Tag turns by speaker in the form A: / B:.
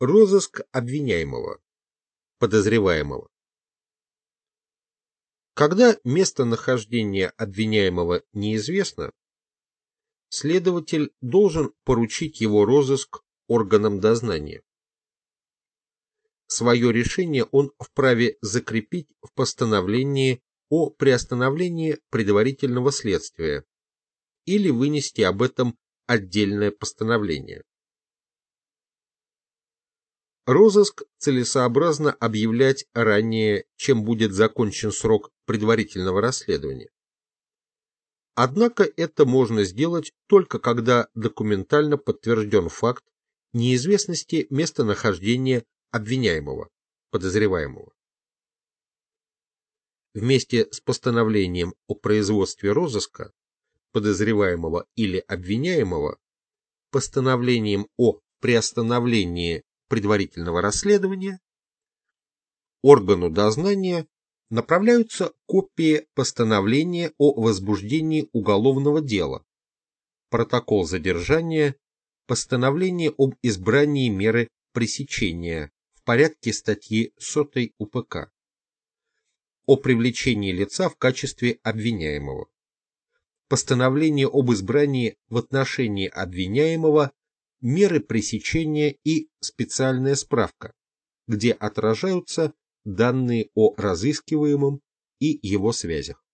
A: Розыск обвиняемого, подозреваемого. Когда местонахождение обвиняемого неизвестно, следователь должен поручить его розыск органам дознания. Свое решение он вправе закрепить в постановлении о приостановлении предварительного следствия или вынести об этом отдельное постановление. Розыск целесообразно объявлять ранее, чем будет закончен срок предварительного расследования. Однако это можно сделать только когда документально подтвержден факт неизвестности местонахождения обвиняемого, подозреваемого. Вместе с постановлением о производстве розыска подозреваемого или обвиняемого, постановлением о приостановлении предварительного расследования, органу дознания направляются копии постановления о возбуждении уголовного дела, протокол задержания, постановление об избрании меры пресечения в порядке статьи 100 УПК о привлечении лица в качестве обвиняемого, постановление об избрании в отношении обвиняемого меры пресечения и специальная справка, где отражаются данные о разыскиваемом и его связях.